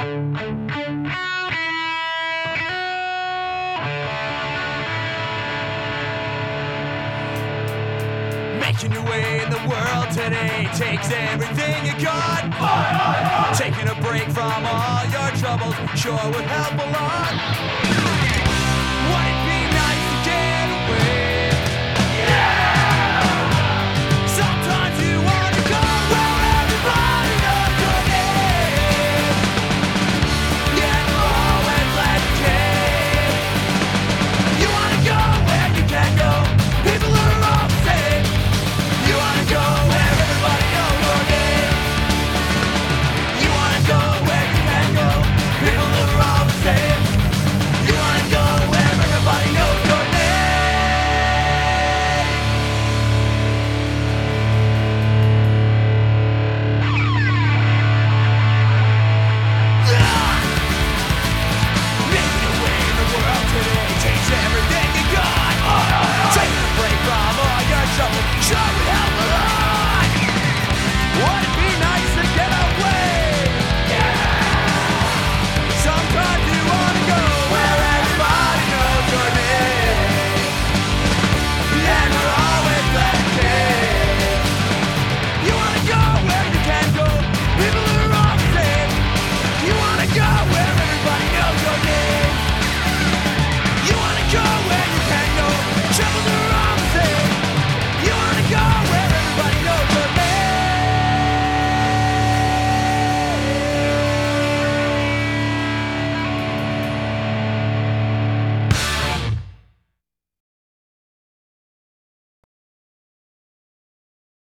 Making your way in the world today takes everything you got. Taking a break from all your troubles sure would help a lot. Everybody knows your name.